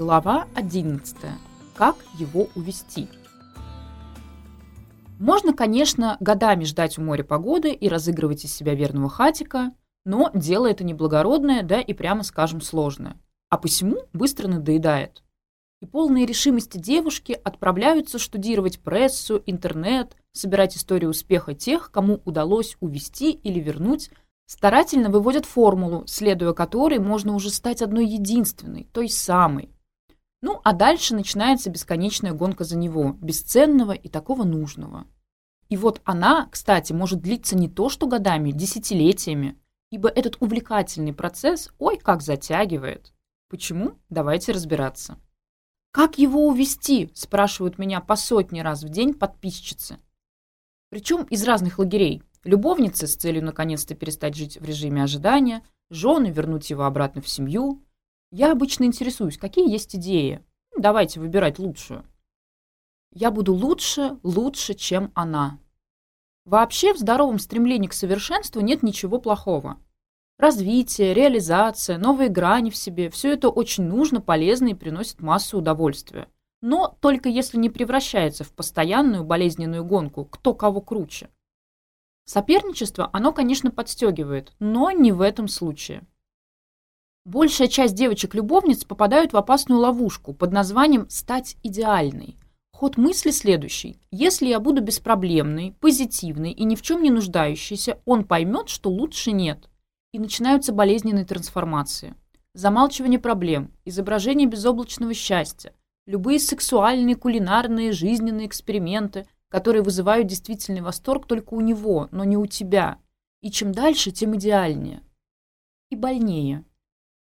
Глава 11. Как его увести? Можно, конечно, годами ждать у моря погоды и разыгрывать из себя верного хатика, но дело это неблагородное, да и прямо скажем сложное. А посему быстро надоедает. И полные решимости девушки отправляются штудировать прессу, интернет, собирать историю успеха тех, кому удалось увести или вернуть старательно выводят формулу, следуя которой можно уже стать одной единственной, той самой. Ну, а дальше начинается бесконечная гонка за него, бесценного и такого нужного. И вот она, кстати, может длиться не то что годами, десятилетиями, ибо этот увлекательный процесс ой как затягивает. Почему? Давайте разбираться. «Как его увести?» – спрашивают меня по сотни раз в день подписчицы. Причем из разных лагерей. Любовницы с целью наконец-то перестать жить в режиме ожидания, жены вернуть его обратно в семью, Я обычно интересуюсь, какие есть идеи. Давайте выбирать лучшую. Я буду лучше, лучше, чем она. Вообще в здоровом стремлении к совершенству нет ничего плохого. Развитие, реализация, новые грани в себе – все это очень нужно, полезно и приносит массу удовольствия. Но только если не превращается в постоянную болезненную гонку, кто кого круче. Соперничество, оно, конечно, подстегивает, но не в этом случае. Большая часть девочек-любовниц попадают в опасную ловушку под названием «стать идеальной». Ход мысли следующий. Если я буду беспроблемной, позитивной и ни в чем не нуждающейся, он поймет, что лучше нет. И начинаются болезненные трансформации. Замалчивание проблем, изображение безоблачного счастья, любые сексуальные, кулинарные, жизненные эксперименты, которые вызывают действительный восторг только у него, но не у тебя. И чем дальше, тем идеальнее. И больнее.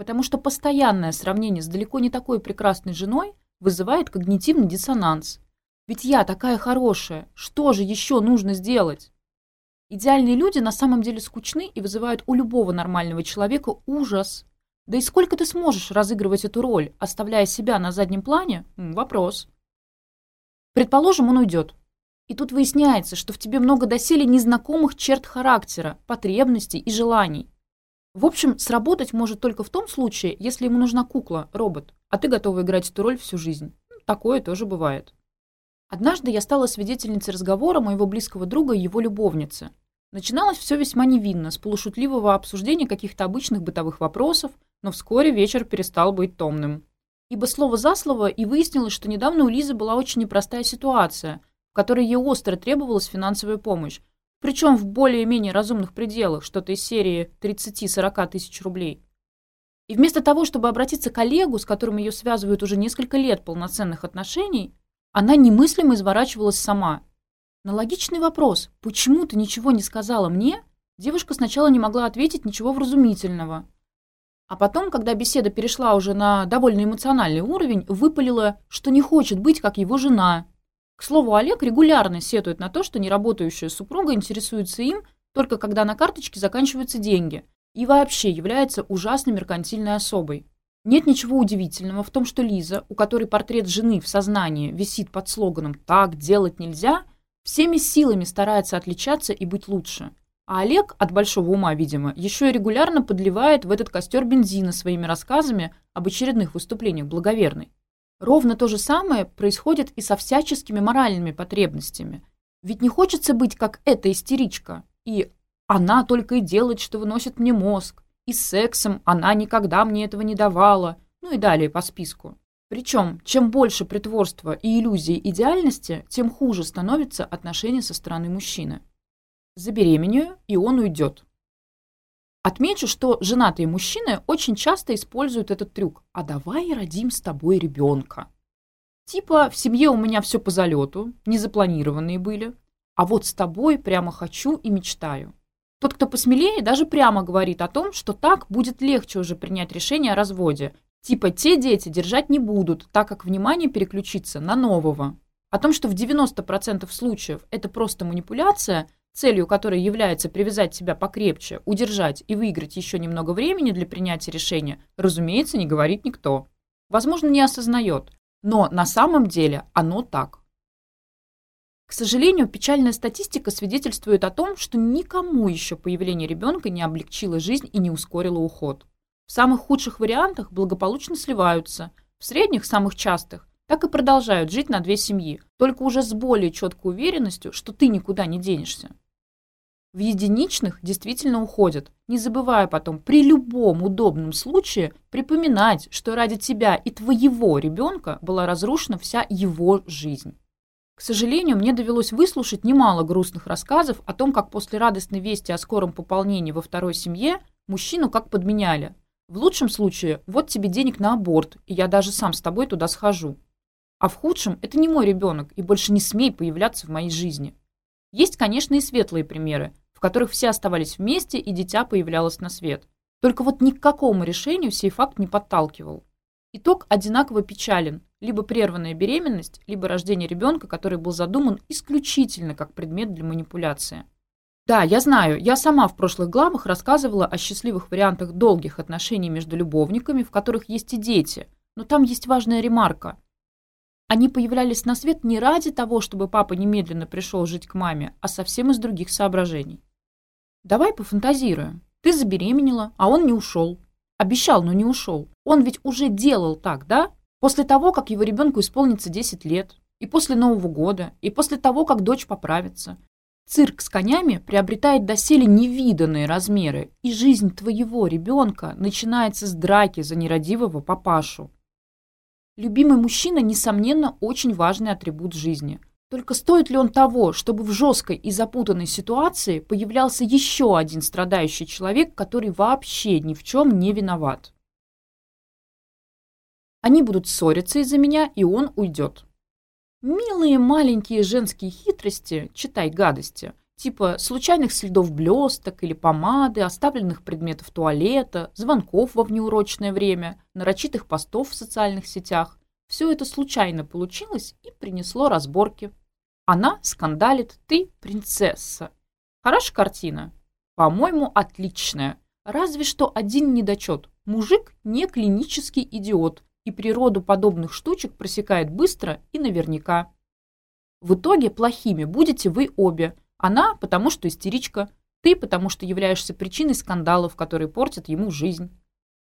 Потому что постоянное сравнение с далеко не такой прекрасной женой вызывает когнитивный диссонанс. Ведь я такая хорошая, что же еще нужно сделать? Идеальные люди на самом деле скучны и вызывают у любого нормального человека ужас. Да и сколько ты сможешь разыгрывать эту роль, оставляя себя на заднем плане? Вопрос. Предположим, он уйдет. И тут выясняется, что в тебе много доселе незнакомых черт характера, потребностей и желаний. В общем, сработать может только в том случае, если ему нужна кукла, робот, а ты готова играть эту роль всю жизнь. Такое тоже бывает. Однажды я стала свидетельницей разговора моего близкого друга и его любовницы. Начиналось все весьма невинно, с полушутливого обсуждения каких-то обычных бытовых вопросов, но вскоре вечер перестал быть томным. Ибо слово за слово и выяснилось, что недавно у Лизы была очень непростая ситуация – в которой ей остро требовалась финансовая помощь, причем в более-менее разумных пределах, что-то из серии 30-40 тысяч рублей. И вместо того, чтобы обратиться к Олегу, с которым ее связывают уже несколько лет полноценных отношений, она немыслимо изворачивалась сама. На логичный вопрос «почему ты ничего не сказала мне?» девушка сначала не могла ответить ничего вразумительного. А потом, когда беседа перешла уже на довольно эмоциональный уровень, выпалила, что не хочет быть как его жена, к слову, Олег регулярно сетует на то, что неработающая супруга интересуется им только когда на карточке заканчиваются деньги и вообще является ужасно меркантильной особой. Нет ничего удивительного в том, что Лиза, у которой портрет жены в сознании висит под слоганом «так делать нельзя», всеми силами старается отличаться и быть лучше. А Олег, от большого ума, видимо, еще и регулярно подливает в этот костер бензина своими рассказами об очередных выступлениях благоверной. Ровно то же самое происходит и со всяческими моральными потребностями. Ведь не хочется быть как эта истеричка. И она только и делает, что выносит мне мозг. И с сексом она никогда мне этого не давала. Ну и далее по списку. Причем, чем больше притворства и иллюзии идеальности, тем хуже становится отношение со стороны мужчины. Забеременею, и он уйдет. Отмечу, что женатые мужчины очень часто используют этот трюк «А давай родим с тобой ребенка». Типа в семье у меня все по залету, незапланированные были, а вот с тобой прямо хочу и мечтаю. Тот, кто посмелее, даже прямо говорит о том, что так будет легче уже принять решение о разводе. Типа те дети держать не будут, так как внимание переключится на нового. О том, что в 90% случаев это просто манипуляция – целью которой является привязать себя покрепче, удержать и выиграть еще немного времени для принятия решения, разумеется, не говорит никто. Возможно, не осознает, но на самом деле оно так. К сожалению, печальная статистика свидетельствует о том, что никому еще появление ребенка не облегчило жизнь и не ускорило уход. В самых худших вариантах благополучно сливаются, в средних, самых частых, так и продолжают жить на две семьи, только уже с более четкой уверенностью, что ты никуда не денешься. В единичных действительно уходят, не забывая потом при любом удобном случае припоминать, что ради тебя и твоего ребенка была разрушена вся его жизнь. К сожалению, мне довелось выслушать немало грустных рассказов о том, как после радостной вести о скором пополнении во второй семье мужчину как подменяли. В лучшем случае, вот тебе денег на аборт, и я даже сам с тобой туда схожу. А в худшем, это не мой ребенок, и больше не смей появляться в которых все оставались вместе и дитя появлялось на свет. Только вот ни к какому решению сей факт не подталкивал. Итог одинаково печален – либо прерванная беременность, либо рождение ребенка, который был задуман исключительно как предмет для манипуляции. Да, я знаю, я сама в прошлых главах рассказывала о счастливых вариантах долгих отношений между любовниками, в которых есть и дети, но там есть важная ремарка. Они появлялись на свет не ради того, чтобы папа немедленно пришел жить к маме, а совсем из других соображений. Давай пофантазируем. Ты забеременела, а он не ушел. Обещал, но не ушел. Он ведь уже делал так, да? После того, как его ребенку исполнится 10 лет, и после Нового года, и после того, как дочь поправится. Цирк с конями приобретает доселе невиданные размеры, и жизнь твоего ребенка начинается с драки за нерадивого папашу. Любимый мужчина, несомненно, очень важный атрибут жизни – Только стоит ли он того, чтобы в жесткой и запутанной ситуации появлялся еще один страдающий человек, который вообще ни в чем не виноват? Они будут ссориться из-за меня, и он уйдет. Милые маленькие женские хитрости, читай гадости, типа случайных следов блесток или помады, оставленных предметов туалета, звонков во внеурочное время, нарочитых постов в социальных сетях, все это случайно получилось и принесло разборки она скандалит, ты принцесса. Хорошая картина? По-моему, отличная. Разве что один недочет. Мужик не клинический идиот, и природу подобных штучек просекает быстро и наверняка. В итоге плохими будете вы обе. Она, потому что истеричка. Ты, потому что являешься причиной скандалов, которые портят ему жизнь.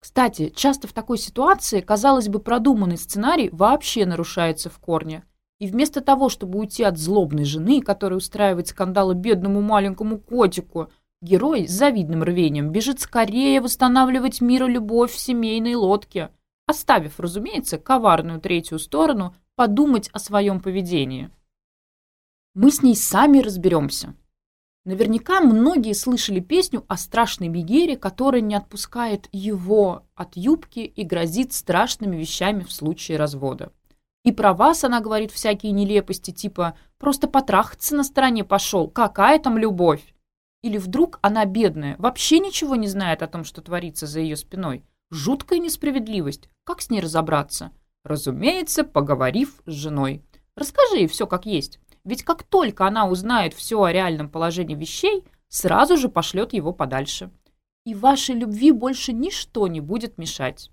Кстати, часто в такой ситуации, казалось бы, продуманный сценарий вообще нарушается в корне. И вместо того, чтобы уйти от злобной жены, которая устраивает скандалы бедному маленькому котику, герой с завидным рвением бежит скорее восстанавливать мир и любовь в семейной лодке, оставив, разумеется, коварную третью сторону подумать о своем поведении. Мы с ней сами разберемся. Наверняка многие слышали песню о страшной Бегере, которая не отпускает его от юбки и грозит страшными вещами в случае развода. И про вас она говорит всякие нелепости, типа «просто потрахаться на стороне пошел, какая там любовь?» Или вдруг она бедная, вообще ничего не знает о том, что творится за ее спиной. Жуткая несправедливость. Как с ней разобраться? Разумеется, поговорив с женой. Расскажи ей все как есть. Ведь как только она узнает все о реальном положении вещей, сразу же пошлет его подальше. И вашей любви больше ничто не будет мешать.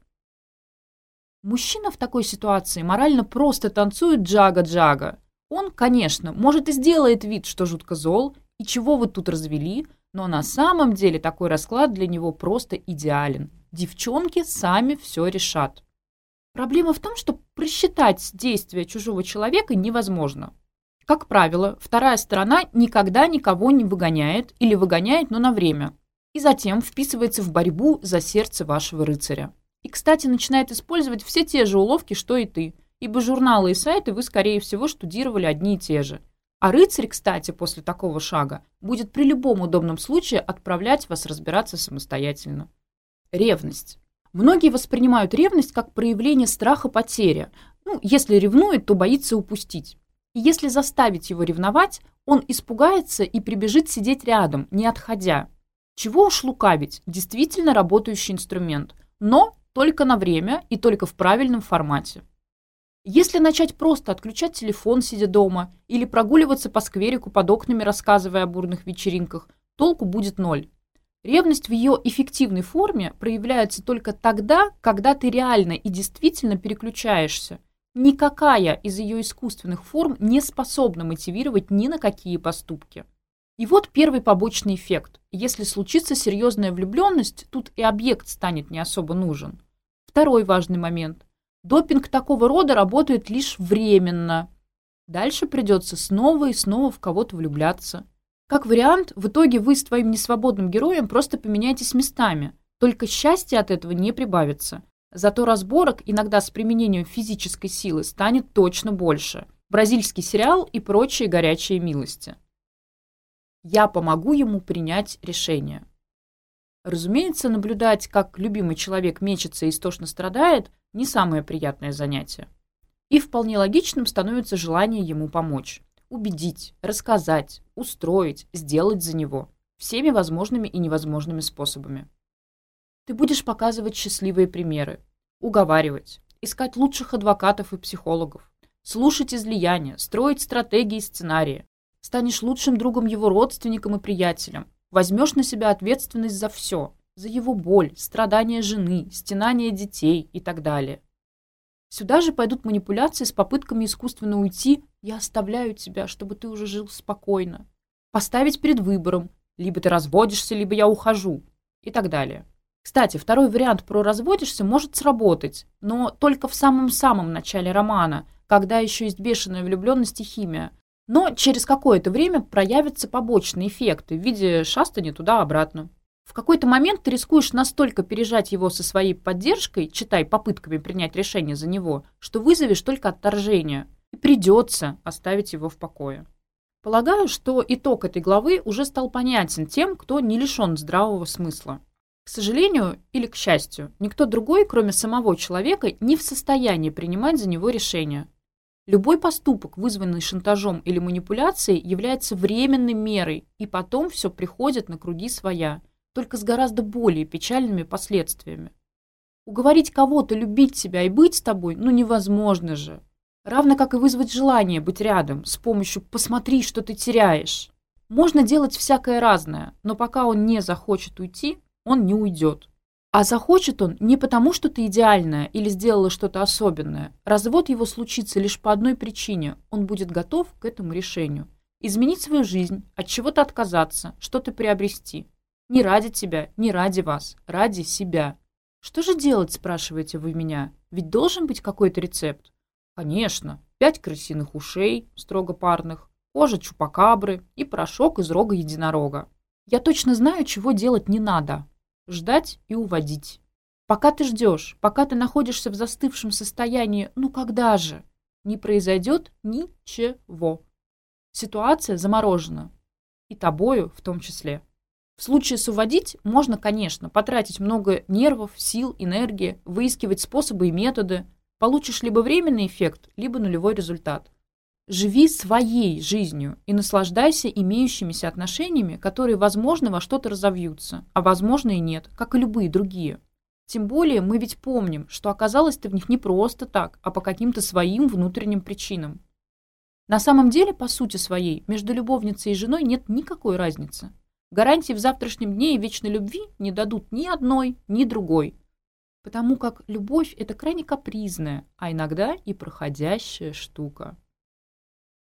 Мужчина в такой ситуации морально просто танцует джага-джага. Он, конечно, может и сделает вид, что жутко зол, и чего вы тут развели, но на самом деле такой расклад для него просто идеален. Девчонки сами все решат. Проблема в том, что просчитать действия чужого человека невозможно. Как правило, вторая сторона никогда никого не выгоняет или выгоняет, но на время, и затем вписывается в борьбу за сердце вашего рыцаря. И, кстати, начинает использовать все те же уловки, что и ты, ибо журналы и сайты вы, скорее всего, штудировали одни и те же. А рыцарь, кстати, после такого шага будет при любом удобном случае отправлять вас разбираться самостоятельно. Ревность. Многие воспринимают ревность как проявление страха потери. Ну, если ревнует, то боится упустить. И если заставить его ревновать, он испугается и прибежит сидеть рядом, не отходя. Чего уж лукавить, действительно работающий инструмент. Но только на время и только в правильном формате. Если начать просто отключать телефон, сидя дома, или прогуливаться по скверику под окнами, рассказывая о бурных вечеринках, толку будет ноль. Ревность в ее эффективной форме проявляется только тогда, когда ты реально и действительно переключаешься. Никакая из ее искусственных форм не способна мотивировать ни на какие поступки. И вот первый побочный эффект. Если случится серьезная влюбленность, тут и объект станет не особо нужен – Второй важный момент. Допинг такого рода работает лишь временно. Дальше придется снова и снова в кого-то влюбляться. Как вариант, в итоге вы с твоим несвободным героем просто поменяетесь местами. Только счастья от этого не прибавится. Зато разборок иногда с применением физической силы станет точно больше. Бразильский сериал и прочие горячие милости. Я помогу ему принять решение. Разумеется, наблюдать, как любимый человек мечется и истошно страдает, не самое приятное занятие. И вполне логичным становится желание ему помочь. Убедить, рассказать, устроить, сделать за него. Всеми возможными и невозможными способами. Ты будешь показывать счастливые примеры, уговаривать, искать лучших адвокатов и психологов, слушать излияния, строить стратегии и сценарии. Станешь лучшим другом его родственникам и приятелям, Возьмешь на себя ответственность за все. За его боль, страдания жены, стенания детей и так далее. Сюда же пойдут манипуляции с попытками искусственно уйти «я оставляю тебя, чтобы ты уже жил спокойно». Поставить перед выбором «либо ты разводишься, либо я ухожу» и так далее. Кстати, второй вариант про «разводишься» может сработать, но только в самом-самом начале романа, когда еще есть Но через какое-то время проявятся побочные эффекты в виде шастания туда-обратно. В какой-то момент ты рискуешь настолько пережать его со своей поддержкой, читай попытками принять решение за него, что вызовешь только отторжение, и придется оставить его в покое. Полагаю, что итог этой главы уже стал понятен тем, кто не лишен здравого смысла. К сожалению или к счастью, никто другой, кроме самого человека, не в состоянии принимать за него решение. Любой поступок, вызванный шантажом или манипуляцией, является временной мерой, и потом все приходит на круги своя, только с гораздо более печальными последствиями. Уговорить кого-то любить себя и быть с тобой, ну невозможно же. Равно как и вызвать желание быть рядом с помощью «посмотри, что ты теряешь». Можно делать всякое разное, но пока он не захочет уйти, он не уйдет. А захочет он не потому, что ты идеальная или сделала что-то особенное. Развод его случится лишь по одной причине. Он будет готов к этому решению. Изменить свою жизнь, от чего-то отказаться, что-то приобрести. Не ради тебя, не ради вас, ради себя. Что же делать, спрашиваете вы меня? Ведь должен быть какой-то рецепт. Конечно, пять крысиных ушей, строго парных, кожа чупакабры и порошок из рога единорога. Я точно знаю, чего делать не надо, ждать и уводить. Пока ты ждешь, пока ты находишься в застывшем состоянии, ну когда же, не произойдет ничего. Ситуация заморожена. И тобою в том числе. В случае с уводить можно, конечно, потратить много нервов, сил, энергии, выискивать способы и методы. Получишь либо временный эффект, либо нулевой результат. Живи своей жизнью и наслаждайся имеющимися отношениями, которые, возможно, во что-то разовьются, а возможно и нет, как и любые другие. Тем более мы ведь помним, что оказалось ты в них не просто так, а по каким-то своим внутренним причинам. На самом деле, по сути своей, между любовницей и женой нет никакой разницы. Гарантии в завтрашнем дне и вечной любви не дадут ни одной, ни другой. Потому как любовь – это крайне капризная, а иногда и проходящая штука.